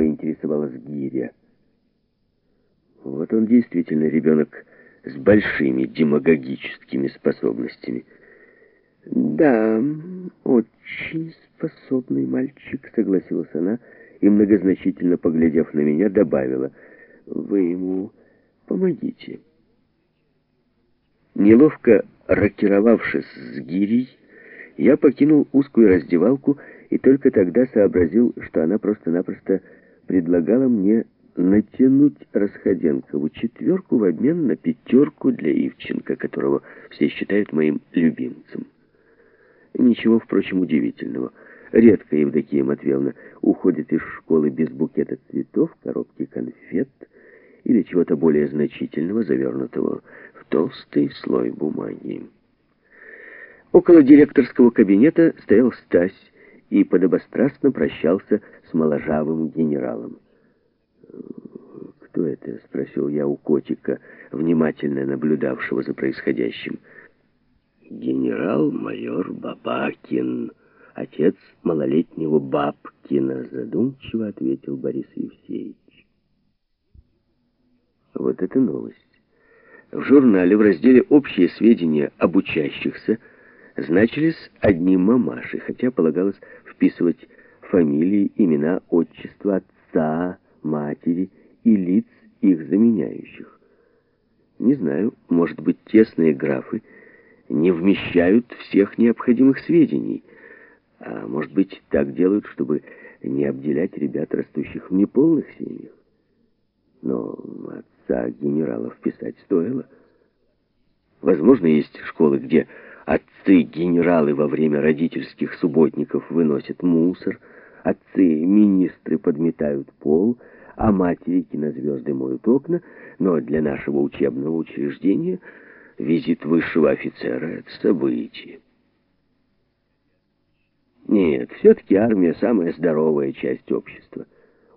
поинтересовалась Гиря. Вот он действительно ребенок с большими демагогическими способностями. «Да, очень способный мальчик», — согласилась она, и, многозначительно поглядев на меня, добавила, «Вы ему помогите». Неловко рокировавшись с гирей, я покинул узкую раздевалку и только тогда сообразил, что она просто-напросто предлагала мне натянуть Расходенкову четверку в обмен на пятерку для Ивченко, которого все считают моим любимцем. Ничего, впрочем, удивительного. Редко Евдокия Матвеевна уходит из школы без букета цветов, коробки конфет или чего-то более значительного, завернутого в толстый слой бумаги. Около директорского кабинета стоял Стась и подобострастно прощался с моложавым генералом. «Кто это?» — спросил я у котика, внимательно наблюдавшего за происходящим. «Генерал-майор Бабакин, отец малолетнего Бабкина», — задумчиво ответил Борис Евсеевич. Вот это новость. В журнале в разделе «Общие сведения об учащихся» значились одни мамаши, хотя полагалось вписывать фамилии, имена, отчество отца, матери и лиц их заменяющих. Не знаю, может быть, тесные графы не вмещают всех необходимых сведений, а может быть, так делают, чтобы не обделять ребят, растущих в неполных семьях. Но отца генерала вписать стоило. Возможно, есть школы, где отцы-генералы во время родительских субботников выносят мусор, отцы-министры подметают пол, а матери кинозвезды моют окна, но для нашего учебного учреждения визит высшего офицера — это событие. Нет, все-таки армия — самая здоровая часть общества,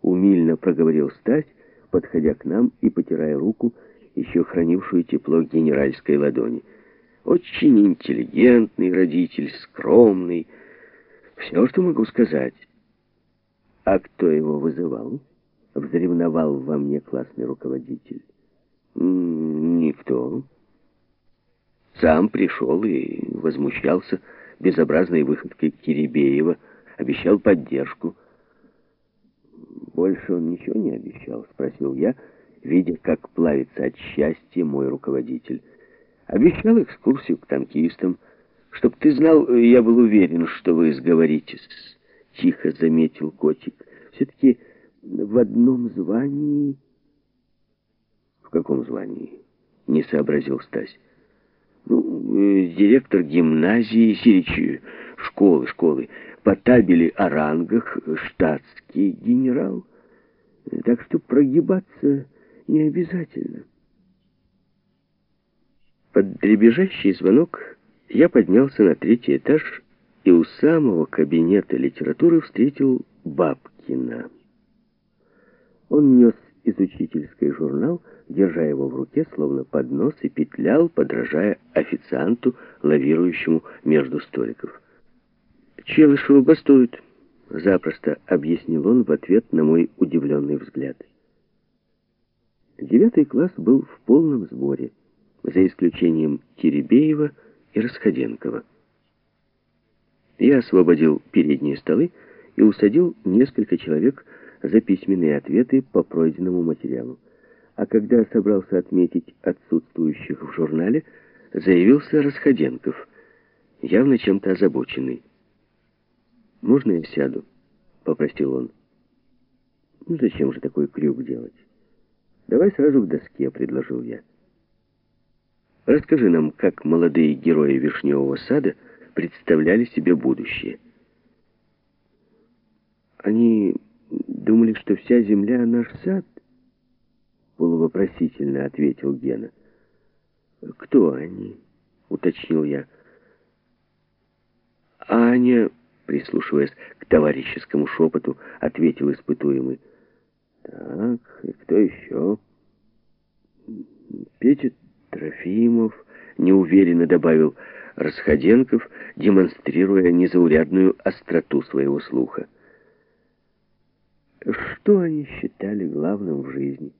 умильно проговорил Стась, подходя к нам и потирая руку, еще хранившую тепло генеральской ладони. Очень интеллигентный родитель, скромный. Все, что могу сказать. А кто его вызывал? Взревновал во мне классный руководитель. Никто. Сам пришел и возмущался безобразной выходкой Киребеева, обещал поддержку. «Больше он ничего не обещал?» — спросил я, видя, как плавится от счастья мой руководитель. «Обещал экскурсию к танкистам. Чтоб ты знал, я был уверен, что вы сговоритесь», — тихо заметил котик. «Все-таки в одном звании...» «В каком звании?» — не сообразил Стась. «Ну, э, директор гимназии, сиричи, школы, школы, по табели о рангах штатский генерал, так что прогибаться не обязательно». Под дребезжащий звонок я поднялся на третий этаж и у самого кабинета литературы встретил Бабкина. Он нес из учительской журнал, держа его в руке, словно поднос, и петлял, подражая официанту, лавирующему между столиков. «Челышева бастует», — запросто объяснил он в ответ на мой удивленный взгляд. Девятый класс был в полном сборе, за исключением Киребеева и Расходенкова. Я освободил передние столы и усадил несколько человек за письменные ответы по пройденному материалу. А когда собрался отметить отсутствующих в журнале, заявился Расходенков, явно чем-то озабоченный. «Можно я сяду?» — попросил он. «Ну зачем же такой крюк делать?» «Давай сразу к доске», — предложил я. «Расскажи нам, как молодые герои Вишневого сада представляли себе будущее». Они думали, что вся земля — наш сад? Полувопросительно ответил Гена. Кто они? Уточнил я. Аня, прислушиваясь к товарищескому шепоту, ответил испытуемый. Так, и кто еще? Петя Трофимов, неуверенно добавил Расходенков, демонстрируя незаурядную остроту своего слуха. Что они считали главным в жизни?